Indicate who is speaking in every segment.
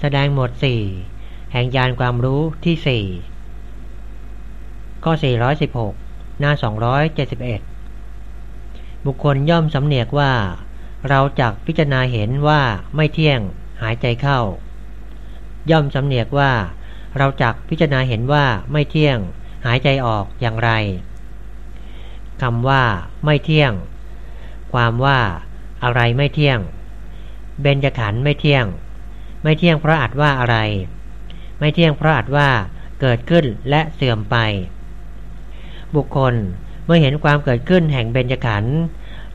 Speaker 1: แสดงหมวดสี่แห่งยานความรู้ที่สี่ข้อ 416 หน้า 271 บุคคลย่อมสำเนียกว่า เราจักพิจารณาเห็นว่าไม่เที่ยงหายใจเข้า ย่อมสำเนียกว่า เราจักพิจารณาเห็นว่าไม่เที่ยงหายใจออกอย่างไรคำว่า ไม่เที่ยง ความว่า อะไรไม่เที่ยง เบญจขันธ์ไม่เที่ยง ไม่เที่ยงเพราะอาจว่าอะไร ไม่เที่ยงเพราะอาจว่าเกิดขึ้นและเสื่อมไป บุคคลเมื่อเห็นความเกิดขึ้นแห่งเบญจขันธ์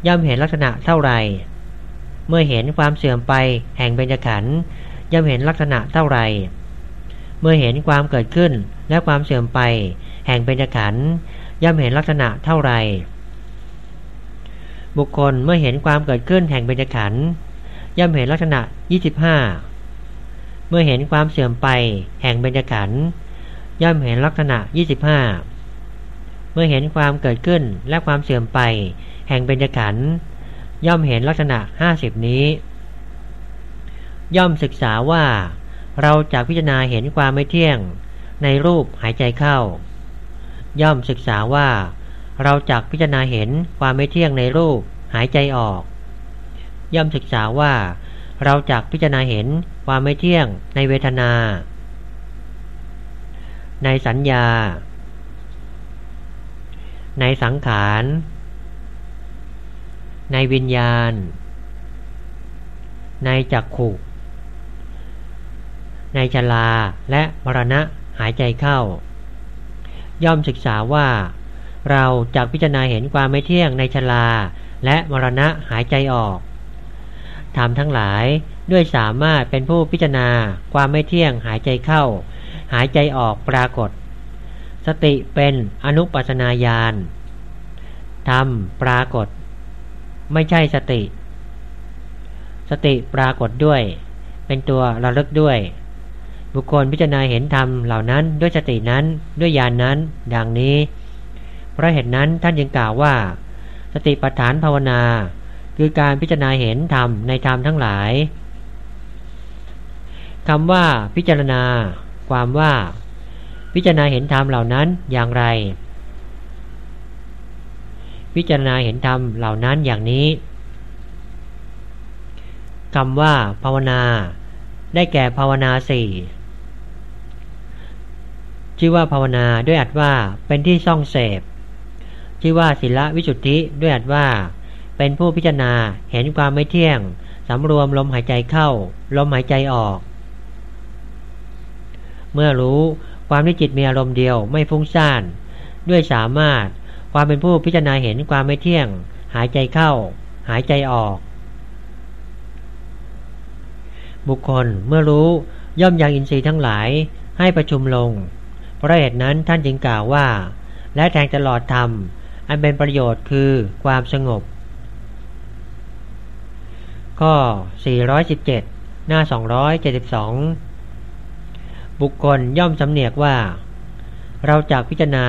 Speaker 1: ย่อมเห็นลักษณะเท่าไร เมื่อเห็นความเสื่อมไปแห่งเบญจขันธ์ย่อมเห็นลักษณะเท่าไร เมื่อเห็นความเกิดขึ้นและความเสื่อมไป แห่งเบญจขันธ์ย่อมเห็นลักษณะเท่าไร บุคคลเมื่อเห็นความเกิดขึ้นแห่งเบญจขันธ์ย่อมเห็นลักษณะ 25 เมื่อเห็นความเสื่อมไปแห่งเบญจขันธ์ย่อมเห็นลักษณะ 25 เมื่อเห็นความเกิดขึ้นและความเสื่อมไป แห่งเบญจขันธ์ย่อมเห็นลักษณะ 50 นี้ ย่อมศึกษาว่า เราจะพิจารณาเห็นความไม่เที่ยง ในรูปหายใจเข้า ย่อมศึกษาว่า เราจักพิจารณาเห็นความไม่เที่ยงในรูปหายใจออก ย่อมศึกษาว่า เราจักพิจารณาเห็นความไม่เที่ยงในเวทนา ในสัญญา ในสังขาร ในวิญญาณ ในจักขุในชลาและมรณะหายใจเข้า ย่อมศึกษาว่า เราจะพิจารณาเห็นความไม่เที่ยงในชลาและมรณะหายใจออก ทำทั้งหลาย ด้วยสามารถเป็นผู้พิจารณา ความไม่เที่ยงหายใจเข้า หายใจออกปรากฏ สติเป็นอนุปัสนาญาณทำปรากฏ ไม่ใช่สติ สติปรากฏด้วย เป็นตัวระลึกด้วย บุคคลพิจารณาเห็นธรรมเหล่านั้นด้วยสตินั้นด้วยญาณนนั้น ดังนี้ เพราะเหตุนั้นท่านยังกล่าวว่า สติปัฏฐานภาวนา คือการพิจารณาเห็นธรรมในธรรมทั้งหลายคำว่าพิจารณา ความว่า พิจารณาเห็นธรรมเหล่านั้นอย่างไร พิจารณาเห็นธรรมเหล่านั้นอย่างนี้คำว่า ภาวนา ได้แก่ภาวนาสี่ชื่อว่าภาวนาด้วยอัดว่าเป็นที่ซ่องเสพ ชื่อว่าศิละวิสุทธิด้วยอัดว่า เป็นผู้พิจารณาเห็นความไม่เที่ยงสำรวมลมหายใจเข้า ลมหายใจออก เมื่อรู้ความที่จิตมีอารมณ์เดียวไม่ฟุ้งซ่าน ด้วยสามารถความเป็นผู้พิจารณาเห็นความไม่เที่ยง หายใจเข้า หายใจออก บุคคลเมื่อรู้ย่อมยังอินทรีย์ทั้งหลายให้ประชุมลง เพราะเหตุนั้นท่านจึงกล่าวว่า และแทงตลอดธรรม อันเป็นประโยชน์คือความสงบ ข้อ417 หน้า 272 บุคคลย่อมสำเนียกว่า เราจากพิจารณา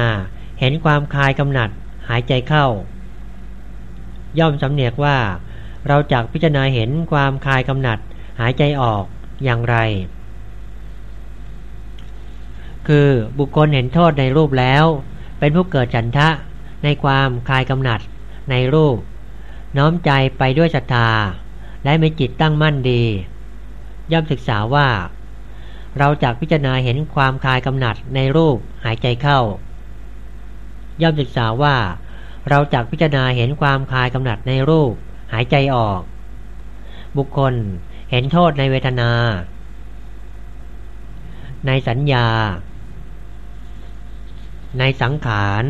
Speaker 1: เห็นความคลายกำหนัดหายใจเข้า ย่อมสำเนียกว่า เราจากพิจารณาเห็นความคลายกำหนัดหายใจออกอย่างไร คือบุคคลเห็นโทษในรูปแล้ว เป็นผู้เกิดฉันทะในความคลายกำหนัดในรูป น้อมใจไปด้วยศรัทธา และมีจิตตั้งมั่นดี ย่อมศึกษาว่า เราจากพิจารณาเห็นความคลายกำหนัดในรูปหายใจเข้า ย่อมศึกษาว่า เราจากพิจารณาเห็นความคลายกำหนัดในรูปหายใจออก บุคคลเห็นโทษในเวทนา ในสัญญา ในสังขาร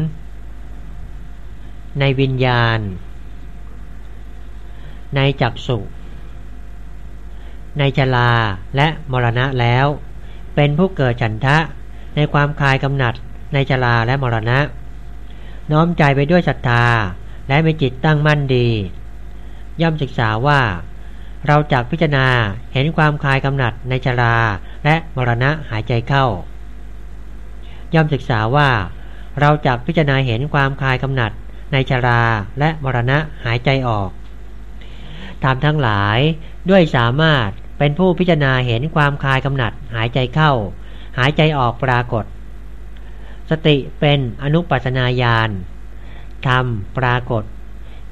Speaker 1: ในวิญญาณ ในจักสุ ในชลาและมรณะแล้ว เป็นผู้เกิดฉันทะในความคลายกำหนัดในชลาและมรณะ น้อมใจไปด้วยศรัทธาและมีจิตตั้งมั่นดี ย่อมศึกษาว่า เราจากพิจารณาเห็นความคลายกำหนัดในชลาและมรณะหายใจเข้า ย่อมศึกษาว่าเราจากพิจารณาเห็นความคลายกำหนัดในชลาและมรณะหายใจออก ตามทั้งหลายด้วยสามารถ เป็นผู้พิจารณาเห็นความคลายกำหนัด หายใจเข้า หายใจออกปรากฏ สติเป็นอนุปัสนาญาณธรรมปรากฏ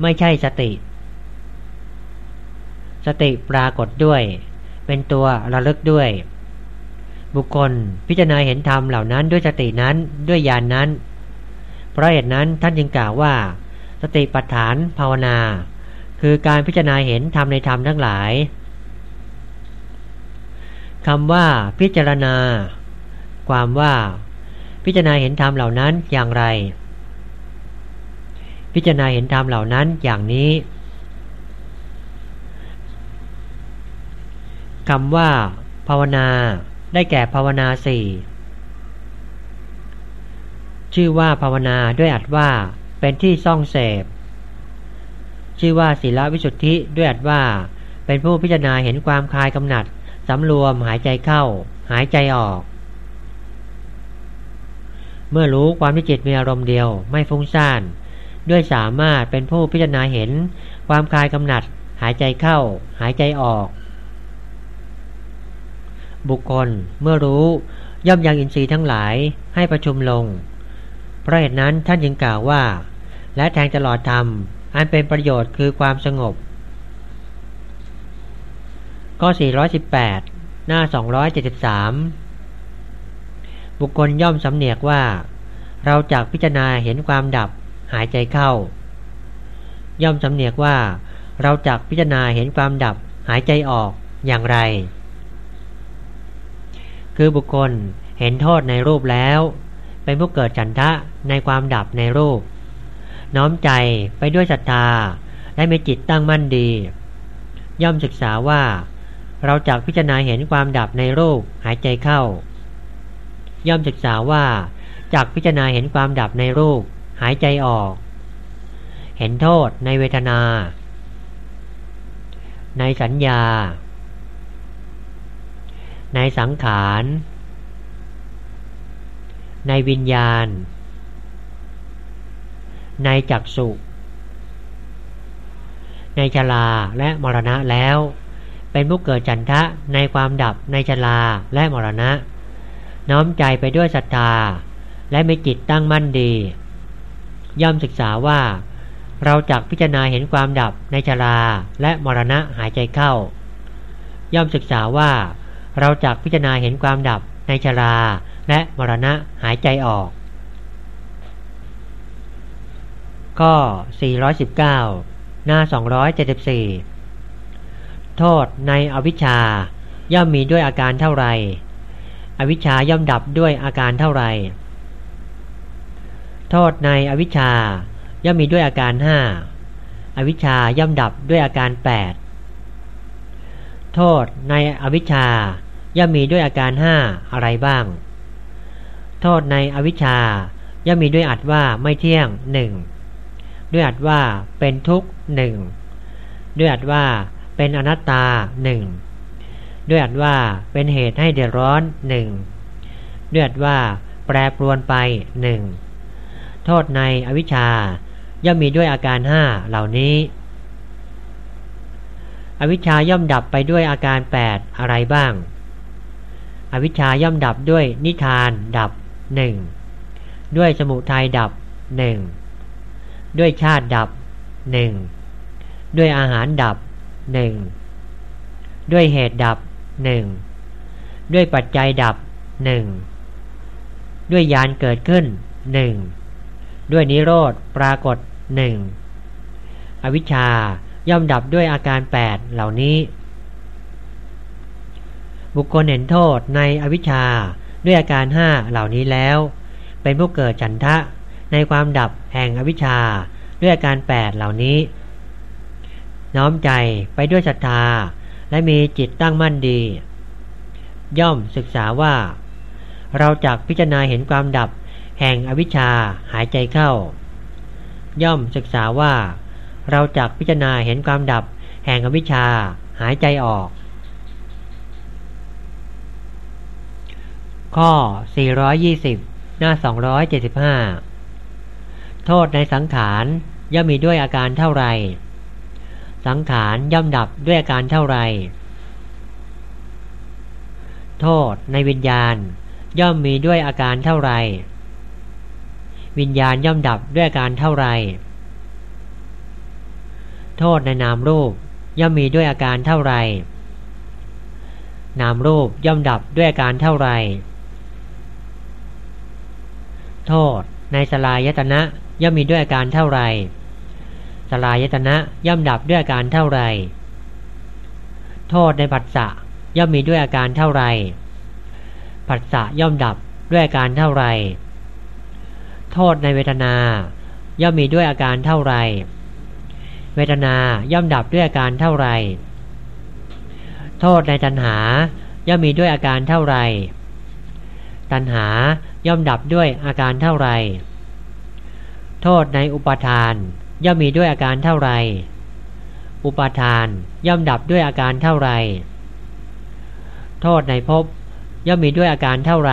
Speaker 1: ไม่ใช่สติ สติปรากฏด้วย เป็นตัวระลึกด้วย บุคคลพิจารณาเห็นธรรมเหล่านั้นด้วยสตินั้นด้วยญาณนนั้น เพราะเหตุนั้นท่านจึงกล่าวว่า สติปัฏฐานภาวนา คือการพิจารณาเห็นธรรมในธรรมทั้งหลาย คำว่าพิจารณา ความว่า พิจารณาเห็นธรรมเหล่านั้นอย่างไร พิจารณาเห็นธรรมเหล่านั้นอย่างนี้คำว่า ภาวนา ได้แก่ภาวนาสี่ชื่อว่าภาวนาด้วยอัดว่า เป็นที่ซ่องเสพ ชื่อว่าศีลวิสุทธิด้วยอัดว่า เป็นผู้พิจารณาเห็นความคลายกำหนัด สำรวมหายใจเข้า หายใจออก เมื่อรู้ความที่จิตมีอารมณ์เดียวไม่ฟุ้งซ่าน ด้วยสามารถเป็นผู้พิจารณาเห็น ความคลายกำหนัด หายใจเข้า หายใจออก บุคคลเมื่อรู้ย่อมยังอินทรีย์ทั้งหลายให้ประชุมลง เพราะเหตุนั้นท่านยังกล่าวว่า และแทงตลอดธรรม อันเป็นประโยชน์คือความสงบ ข้อ 418 หน้า 273 บุคคลย่อมสำเนียกว่า เราจากพิจารณาเห็นความดับหายใจเข้า ย่อมสำเนียกว่า เราจากพิจารณาเห็นความดับหายใจออกอย่างไร คือบุคคลเห็นโทษในรูปแล้ว เป็นผู้เกิดฉันทะในความดับในรูป น้อมใจไปด้วยศรัทธาและมีจิตตั้งมั่นดี ย่อมศึกษาว่า เราจากพิจารณาเห็นความดับในรูปหายใจเข้า ย่อมศึกษาว่าจากพิจารณาเห็นความดับในรูป หายใจออก เห็นโทษในเวทนา ในสัญญา ในสังขาร ในวิญญาณ ในจักสุในชลาและมรณะแล้ว เป็นผู้เกิดจันทะในความดับในชลาและมรณะ น้อมใจไปด้วยศรัทธา และมีจิตตั้งมั่นดี ย่อมศึกษาว่า เราจักพิจารณาเห็นความดับในชลาและมรณะหายใจเข้า ย่อมศึกษาว่า เราจักพิจารณาเห็นความดับในชลาและมรณะหายใจออก ข้อ 419 หน้า 274 โทษในอวิชชา ย่อมมีด้วยอาการเท่าไร อวิชชาย่อมดับด้วยอาการเท่าไร โทษในอวิชชา ย่อมมีด้วยอาการห้าอวิชชาย่อมดับด้วยอาการแปดโทษในอวิชชา ย่อมมีด้วยอาการห้าอะไรบ้าง โทษในอวิชชา ย่อมมีด้วยอัดว่าไม่เที่ยงหนึ่งด้วยอัดว่าเป็นทุกข์หนึ่งด้วยอัดว่า เป็นอนัตตาหนึ่งด้วยอัดว่าเป็นเหตุให้เดือดร้อนหนึ่งด้วยอัดว่าแปรปรวนไปหนึ่งโทษในอวิชชาย่อมมีด้วยอาการห้าเหล่านี้ อวิชชาย่อมดับไปด้วยอาการแปดอะไรบ้าง อวิชชาย่อมดับด้วยนิทานดับหนึ่งด้วยสมุทัยดับหนึ่งด้วยชาติดับหนึ่งด้วยอาหารดับ หนึ่งด้วยเหตุดับหนึ่งด้วยปัจจัยดับหนึ่งด้วยยานเกิดขึ้นหนึ่งด้วยนิโรธปรากฏหนึ่งอวิชชาย่อมดับด้วยอาการแปดเหล่านี้ บุคคลเห็นโทษในอวิชชาด้วยอาการห้าเหล่านี้แล้ว เป็นผู้เกิดฉันทะในความดับแห่งอวิชชาด้วยอาการแปดเหล่านี้ น้อมใจไปด้วยศรัทธา และมีจิตตั้งมั่นดี ย่อมศึกษาว่า เราจากพิจารณาเห็นความดับแห่งอวิชชาหายใจเข้า ย่อมศึกษาว่า เราจากพิจารณาเห็นความดับแห่งอวิชชาหายใจออก ข้อ 420 หน้า 275 โทษในสังขารย่อมมีด้วยอาการเท่าไหร่ สังขารย่อมดับด้วยอาการเท่าไร โทษในวิญญาณ ย่อมมีด้วยอาการเท่าไร วิญญาณย่อมดับด้วยอาการเท่าไร โทษในนามรูปย่อมมีด้วยอาการเท่าไร นามรูปย่อมดับด้วยอาการเท่าไร โทษในสลายตนะย่อมมีด้วยอาการเท่าไร สลายตนะย่อมดับด้วยอาการเท่าไร โทษในปัสสะย่อมมีด้วยอาการเท่าไรผัสสะย่อมดับด้วยอาการเท่าไร โทษในเวทนา ย่อมมีด้วยอาการเท่าไร เวทนาย่อมดับด้วยอาการเท่าไร โทษในตัณหา ย่อมมีด้วยอาการเท่าไร ตัณหาย่อมดับด้วยอาการเท่าไร โทษในอุปาทาน ย่อมมีด้วยอาการเท่าไร อุปาทานย่อมดับด้วยอาการเท่าไร โทษในภพย่อมมีด้วยอาการเท่าไร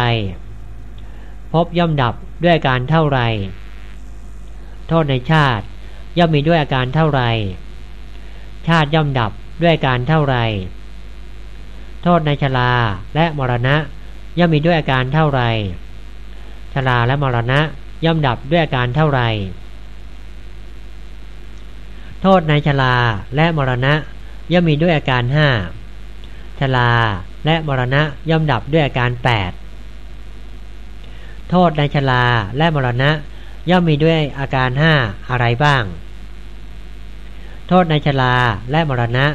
Speaker 1: ภพย่อมดับด้วยอาการเท่าไร โทษในชาติย่อมมีด้วยอาการเท่าไร ชาติย่อมดับด้วยอาการเท่าไร โทษในชลาและมรณะย่อมมีด้วยอาการเท่าไรชลาและมรณะย่อมดับด้วยอาการเท่าไร โทษในชลาและมรณะย่อมมีด้วยอาการห้าชลาและมรณะย่อมดับด้วยอาการ8โทษในชลาและมรณะย่อมมีด้วยอาการห้าอะไรบ้าง โทษในชลาและมรณะ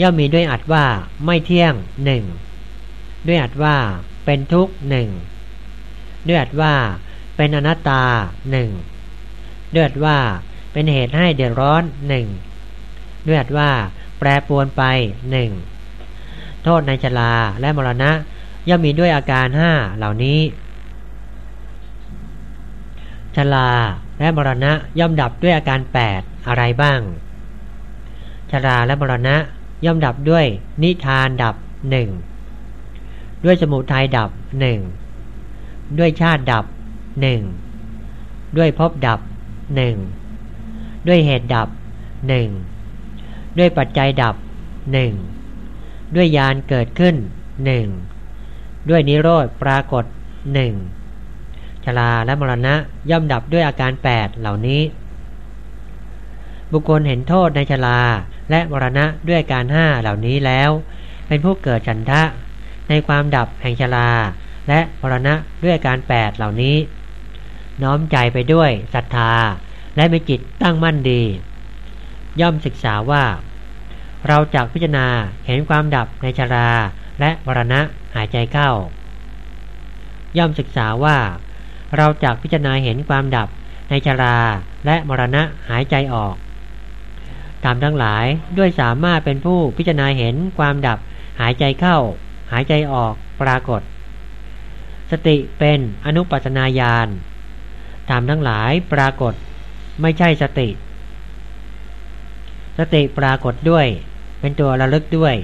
Speaker 1: ย่อมมีด้วยอัดว่าไม่เที่ยงหนึ่งด้วยอัดว่าเป็นทุกข์หนึ่งด้วยอัดว่าเป็นอนัตตาหนึ่งด้วยอัดว่า เป็นเหตุให้เดือดร้อนหนึ่งด้วยอัดว่า แปรปวนไปหนึ่งโทษในชลาและมรณะ ย่อมมีด้วยอาการห้าเหล่านี้ชลาและมรณะย่อมดับด้วยอาการ 8 อะไรบ้างชราและมรณะย่อมดับด้วยนิทานดับหนึ่งด้วยสมุทัยดับหนึ่งด้วยชาติดับหนึ่งด้วยภพดับหนึ่ง ด้วยเหตุดับหนึ่งด้วยปัจจัยดับหนึ่งด้วยยานเกิดขึ้นหนึ่งด้วยนิโรธปรากฏหนึ่งชราและมรณะย่อมดับด้วยอาการ 8 เหล่านี้ บุคคลเห็นโทษในชราและมรณะด้วยอาการห้าเหล่านี้แล้ว เป็นผู้เกิดฉันทะ ในความดับแห่งชราและมรณะด้วยอาการ 8 เหล่านี้ น้อมใจไปด้วยศรัทธา และมีจิตตั้งมั่นดี ย่อมศึกษาว่า เราจากพิจารณาเห็นความดับในชารา และมรณะหายใจเข้า ย่อมศึกษาว่า เราจากพิจารณาเห็นความดับในชารา และมรณะหายใจออกตามทั้งหลายด้วยสามารถเป็นผู้พิจารณาเห็นความดับ หายใจเข้า หายใจออกปรากฏ สติเป็นอนุปัสนาญาณตามทั้งหลายปรากฏ ไม่ใช่สติ สติปรากฏด้วย เป็นตัวระลึกด้วย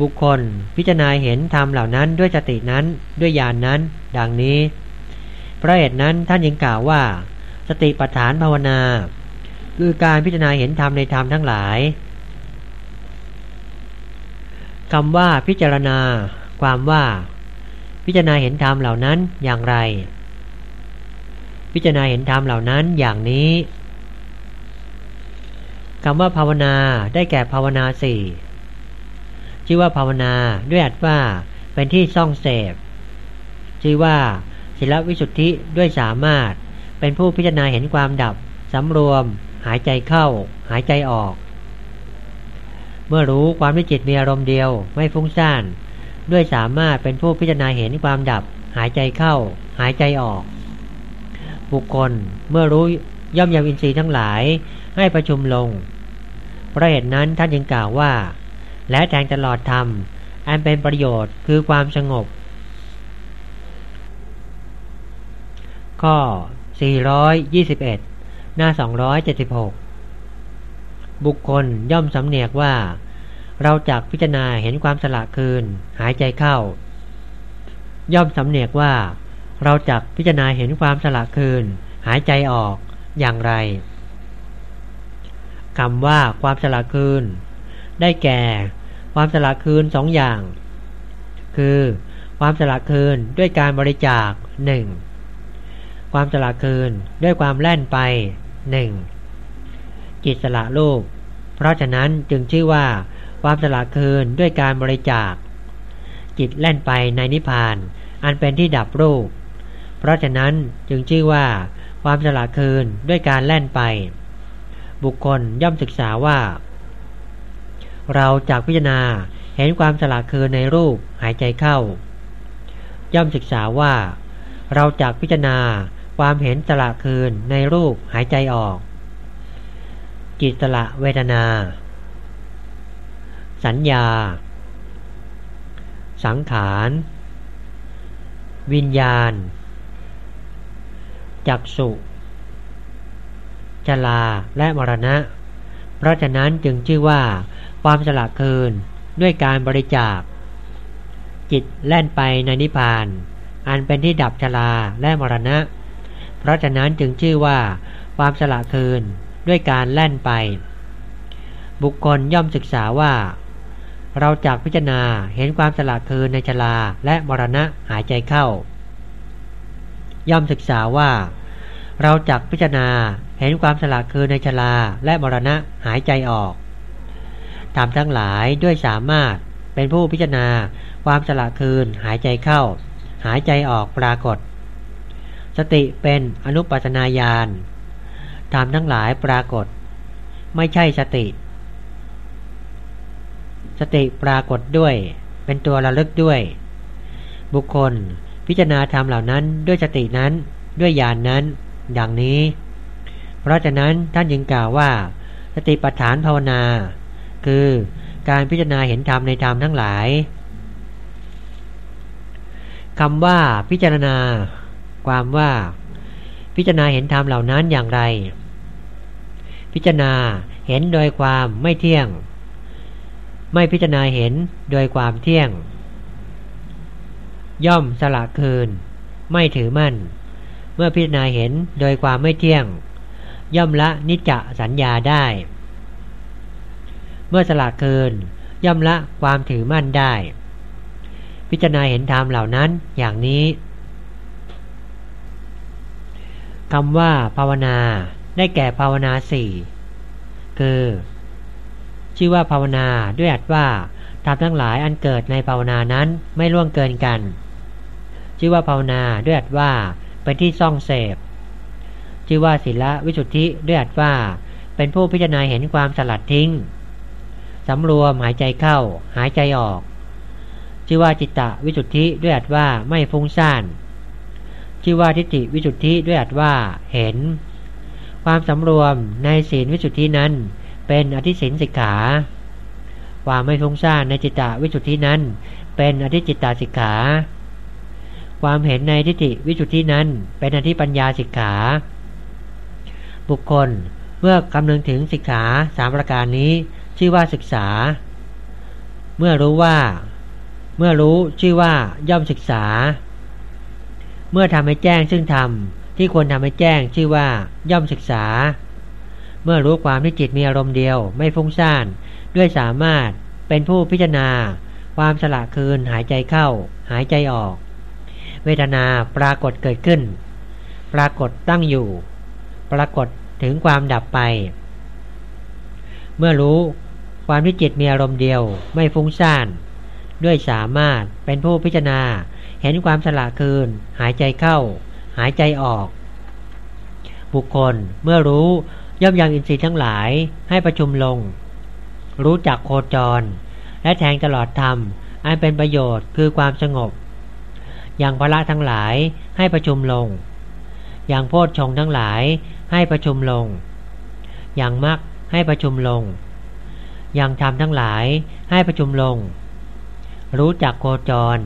Speaker 1: บุคคลพิจารณาเห็นธรรมเหล่านั้นด้วยสตินั้นด้วยญาณนนั้น ดังนี้ เพราะเหตุนั้นท่านยังกล่าวว่า สติปัฏฐานภาวนา คือการพิจารณาเห็นธรรมในธรรมทั้งหลายคำว่าพิจารณา ความว่า พิจารณาเห็นธรรมเหล่านั้นอย่างไร พิจารณาเห็นธรรมเหล่านั้นอย่างนี้คำว่าภาวนาได้แก่ภาวนาสี่ชื่อว่าภาวนาด้วยอัดว่าเป็นที่ซ่องเสพชื่อว่าศิลวิสุทธิด้วยสามารถ เป็นผู้พิจารณาเห็นความดับสำรวม หายใจเข้า หายใจออก เมื่อรู้ความที่จิตมีอารมณ์เดียวไม่ฟุ้งซ่าน ด้วยสามารถเป็นผู้พิจารณาเห็นความดับ หายใจเข้า หายใจออก บุคคลเมื่อรู้ย่อมยังอินทรีย์ทั้งหลายให้ประชุมลง เพราะเหตุนั้นท่านยังกล่าวว่า และแทงตลอดธรรม อันเป็นประโยชน์คือความสงบ ข้อ 421 หน้า 276 บุคคลย่อมสำเนียกว่า เราจากพิจารณาเห็นความสละคืน หายใจเข้า ย่อมสำเนียกว่า เราจากพิจารณาเห็นความสละคืน หายใจออกอย่างไรคำว่าความสละคืน ได้แก่ ความสละคืนสองอย่าง คือ ความสละคืนด้วยการบริจาคหนึ่งความสละคืนด้วยความแล่นไปหนึ่งจิตสละรูปเพราะฉะนั้นจึงชื่อว่า ความสละคืนด้วยการบริจาค จิตแล่นไปในนิพพาน อันเป็นที่ดับรูป เพราะฉะนั้นจึงชื่อว่า ความสละคืนด้วยการแล่นไป บุคคลย่อมศึกษาว่า เราจากพิจารณาเห็นความสละคืนในรูปหายใจเข้า ย่อมศึกษาว่า เราจากพิจารณาความเห็นสละคืนในรูปหายใจออก จิตสละเวทนา สัญญา สังขาร วิญญาณ จักสุชลาและมรณะ เพราะฉะนั้นจึงชื่อว่า ความสละคืนด้วยการบริจาค จิตแล่นไปในนิพพาน อันเป็นที่ดับชลาและมรณะ เพราะฉะนั้นจึงชื่อว่า ความสละคืนด้วยการแล่นไป บุคคลย่อมศึกษาว่า เราจากพิจารณาเห็นความสละคืนในชลาและมรณะหายใจเข้า ย่อมศึกษาว่า เราจากพิจารณาเห็นความสละคืนในชลาและมรณะหายใจออกตามทั้งหลายด้วยสามารถเป็นผู้พิจารณาความสละคืนหายใจเข้า หายใจออกปรากฏ สติเป็นอนุปัสนาญาณธรรมทั้งหลายปรากฏ ไม่ใช่สติ สติปรากฏด้วย เป็นตัวระลึกด้วย บุคคล พิจารณาธรรมเหล่านั้นด้วยสตินั้นด้วยญาณนนั้น ดังนี้ เพราะฉะนั้นท่านยิงกล่าวว่า สติปัฏฐานภาวนา คือการพิจารณาเห็นธรรมในธรรมทั้งหลายคำว่าพิจารณา ความว่า พิจารณาเห็นธรรมเหล่านั้นอย่างไร พิจารณาเห็นโดยความไม่เที่ยง ไม่พิจารณาเห็นโดยความเที่ยง ย่อมสละคืน ไม่ถือมั่น เมื่อพิจารณาเห็นโดยความไม่เที่ยง ย่อมละนิจจสัญญาได้ เมื่อสละคืน ย่อมละความถือมั่นได้ พิจารณาเห็นธรรมเหล่านั้นอย่างนี้คำว่าภาวนาได้แก่ภาวนาสี่คือ ชื่อว่าภาวนาด้วยอัดว่าทำทั้งหลายอันเกิดในภาวนานั้นไม่ล่วงเกินกัน ชื่อว่าภาวนาด้วยอัดว่าเป็นที่ซ่องเสพ ชื่อว่าศีลวิสุทธิด้วยอัดว่า เป็นผู้พิจารณาเห็นความสลัดทิ้งสำรวมหายใจเข้า หายใจออก ชื่อว่าจิตตะวิสุทธิด้วยอัดว่าไม่ฟุ้งซ่าน ชื่อว่าทิฏฐิวิสุทธิด้วยอัดว่าเห็น ความสำรวมในศีลวิสุทธินั้นเป็นอธิศีลสิกขาความไม่ฟุ้งซ่านในจิตตวิสุทธินั้น เป็นอธิจิตตสิกขา ความเห็นในทิฏฐิวิสุทธินั้น เป็นอธิปัญญาสิกขา บุคคลเมื่อคำนึงถึงสิกขาสามประการนี้ ชื่อว่าศึกษา เมื่อรู้ว่า เมื่อรู้ชื่อว่าย่อมศึกษา เมื่อทำให้แจ้งซึ่งธรรมที่ควรทำให้แจ้งชื่อว่าย่อมศึกษา เมื่อรู้ความที่จิตมีอารมณ์เดียวไม่ฟุ้งซ่าน ด้วยสามารถเป็นผู้พิจารณา ความสละคืนหายใจเข้า หายใจออก เวทนาปรากฏเกิดขึ้น ปรากฏตั้งอยู่ ปรากฏถึงความดับไป เมื่อรู้ความที่จิตมีอารมณ์เดียวไม่ฟุ้งซ่าน ด้วยสามารถเป็นผู้พิจารณาเห็นความสละคืน หายใจเข้า หายใจออก บุคคลเมื่อรู้ย่อมยังอินทรีย์ทั้งหลายให้ประชุมลง รู้จักโคจร และแทงตลอดธรรมอันเป็นประโยชน์คือความสงบ อย่างพระทั้งหลายให้ประชุมลง อย่างโพชฌงทั้งหลายให้ประชุมลง อย่างมรรคให้ประชุมลง อย่างธรรมทั้งหลายให้ประชุมลง รู้จักโคจร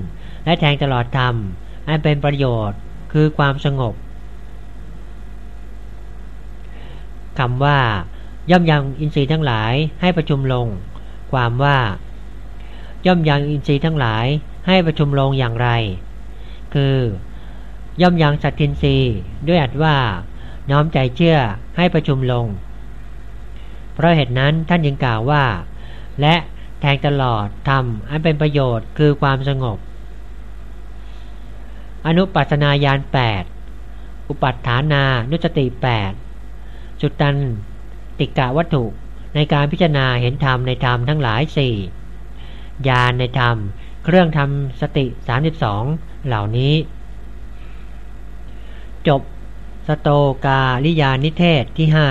Speaker 1: และแทงตลอดธรรมอันเป็นประโยชน์คือความสงบคำว่า ย่อมยังอินทรีย์ทั้งหลายให้ประชุมลง ความว่า ย่อมยังอินทรีย์ทั้งหลายให้ประชุมลงอย่างไร คือ ย่อมยังสัตทินรีด้วยอัดว่า น้อมใจเชื่อให้ประชุมลง เพราะเหตุนั้นท่านยังกล่าวว่า และแทงตลอดทำอันเป็นประโยชน์คือความสงบ อนุปัสนาญาณ8 อุปัฏฐานานุสติ 8 จุดตันติกะวัตถุในการพิจารณาเห็นธรรมในธรรมทั้งหลายสี่ญาณในธรรม เครื่องทำสติ 32 เหล่านี้ จบสโตกาลิยานิเทศที่ห้า